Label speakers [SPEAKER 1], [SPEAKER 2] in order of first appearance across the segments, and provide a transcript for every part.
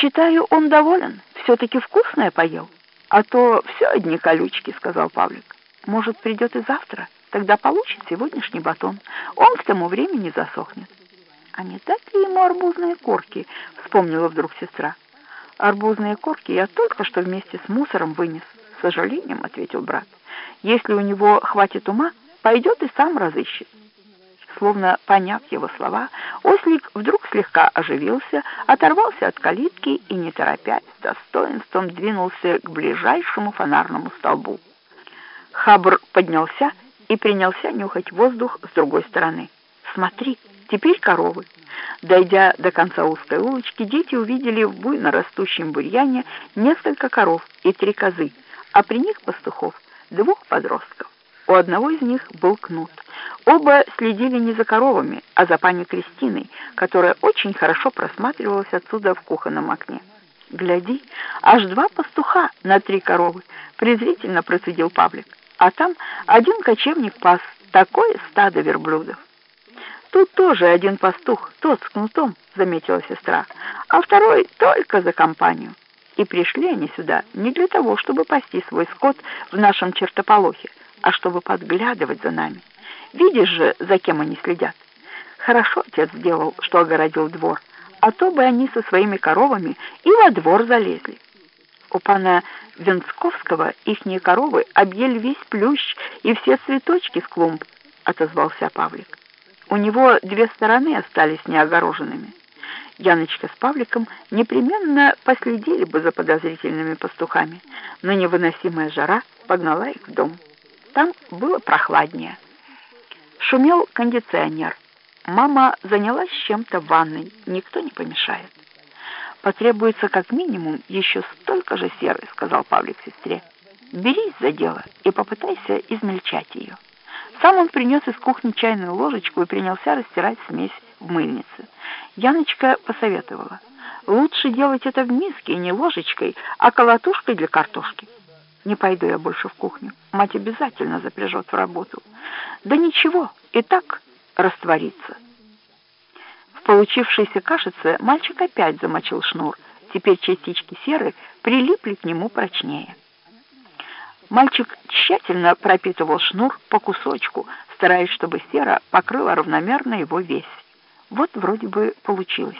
[SPEAKER 1] Считаю, он доволен. Все-таки вкусное поел. А то все одни колючки, сказал Павлик. Может, придет и завтра? Тогда получит сегодняшний батон. Он к тому времени засохнет. А не дать ли ему арбузные корки? Вспомнила вдруг сестра. Арбузные корки я только что вместе с мусором вынес. С сожалением, ответил брат. Если у него хватит ума, пойдет и сам разыщет. Словно поняв его слова, ослик вдруг слегка оживился, оторвался от калитки и, не торопясь, с достоинством двинулся к ближайшему фонарному столбу. Хабр поднялся и принялся нюхать воздух с другой стороны. «Смотри, теперь коровы». Дойдя до конца узкой улочки, дети увидели в буйно растущем бурьяне несколько коров и три козы, а при них пастухов, двух подростков. У одного из них был кнут. Оба следили не за коровами, а за пани Кристиной, которая очень хорошо просматривалась отсюда в кухонном окне. «Гляди, аж два пастуха на три коровы!» — презрительно процедил Павлик. «А там один кочевник пас, такое стадо верблюдов!» «Тут тоже один пастух, тот с кнутом», — заметила сестра, «а второй только за компанию». И пришли они сюда не для того, чтобы пасти свой скот в нашем чертополохе, а чтобы подглядывать за нами. Видишь же, за кем они следят. Хорошо отец сделал, что огородил двор, а то бы они со своими коровами и во двор залезли. У пана Венсковского ихние коровы объели весь плющ и все цветочки с клумб, отозвался Павлик. У него две стороны остались неогороженными. Яночка с Павликом непременно последили бы за подозрительными пастухами, но невыносимая жара погнала их в дом. Там было прохладнее. Шумел кондиционер. Мама занялась чем-то в ванной. Никто не помешает. «Потребуется как минимум еще столько же серы», — сказал Павлик сестре. «Берись за дело и попытайся измельчать ее». Сам он принес из кухни чайную ложечку и принялся растирать смесь в мыльнице. Яночка посоветовала. «Лучше делать это в миске, не ложечкой, а колотушкой для картошки». Не пойду я больше в кухню. Мать обязательно запряжет в работу. Да ничего, и так растворится. В получившейся кашице мальчик опять замочил шнур. Теперь частички серы прилипли к нему прочнее. Мальчик тщательно пропитывал шнур по кусочку, стараясь, чтобы сера покрыла равномерно его весь. Вот вроде бы получилось.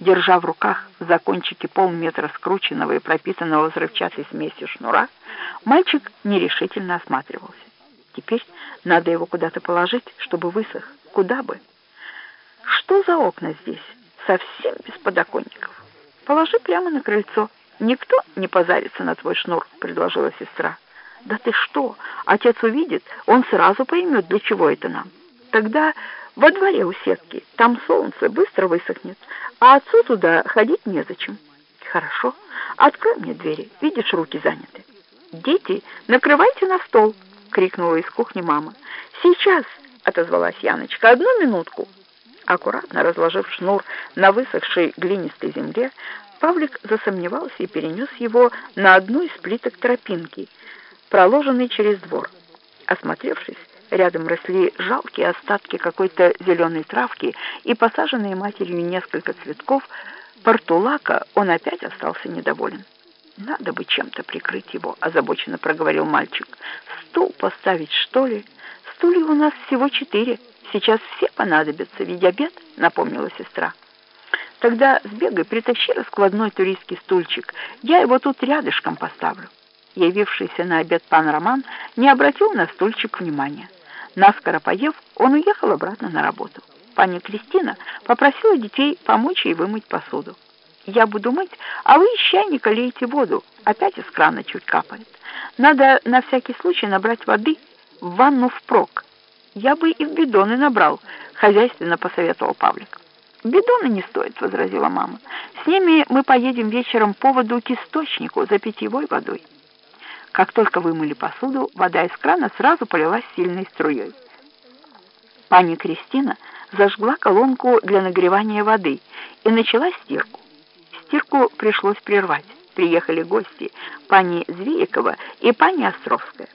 [SPEAKER 1] Держа в руках за кончики полметра скрученного и пропитанного взрывчатой смесью шнура, мальчик нерешительно осматривался. Теперь надо его куда-то положить, чтобы высох. Куда бы? Что за окна здесь? Совсем без подоконников. Положи прямо на крыльцо. Никто не позарится на твой шнур, предложила сестра. Да ты что? Отец увидит, он сразу поймет, для чего это нам. Тогда во дворе у сетки, там солнце быстро высохнет, а отцу туда ходить незачем. Хорошо, открой мне двери, видишь, руки заняты. Дети, накрывайте на стол, крикнула из кухни мама. Сейчас, отозвалась Яночка, одну минутку. Аккуратно разложив шнур на высохшей глинистой земле, Павлик засомневался и перенес его на одну из плиток тропинки, проложенной через двор. Осмотревшись, Рядом росли жалкие остатки какой-то зеленой травки и посаженные матерью несколько цветков портулака, он опять остался недоволен. «Надо бы чем-то прикрыть его», — озабоченно проговорил мальчик. «Стул поставить, что ли? Стульев у нас всего четыре. Сейчас все понадобятся, ведь обед», — напомнила сестра. «Тогда сбегай, притащи раскладной туристский стульчик. Я его тут рядышком поставлю». Явившийся на обед пан Роман не обратил на стульчик внимания. Наскоро поев, он уехал обратно на работу. Пани Кристина попросила детей помочь ей вымыть посуду. «Я буду мыть, а вы из чайника лейте воду. Опять из крана чуть капает. Надо на всякий случай набрать воды в ванну впрок. Я бы и в бидоны набрал», — хозяйственно посоветовал Павлик. «Бидоны не стоит», — возразила мама. «С ними мы поедем вечером по воду к источнику за питьевой водой». Как только вымыли посуду, вода из крана сразу полилась сильной струей. Пани Кристина зажгла колонку для нагревания воды и начала стирку. Стирку пришлось прервать. Приехали гости, пани Звеякова и пани Островская.